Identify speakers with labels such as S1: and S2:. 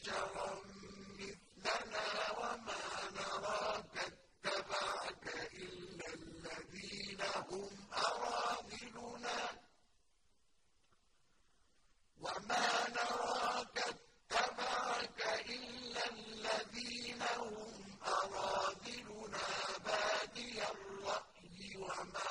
S1: بشرا مثلنا وما نراك اتبعك إلا الذين هم أراذلنا. وما نراك اتبعك إلا الذين هم أراذلنا. بادي الرأي وما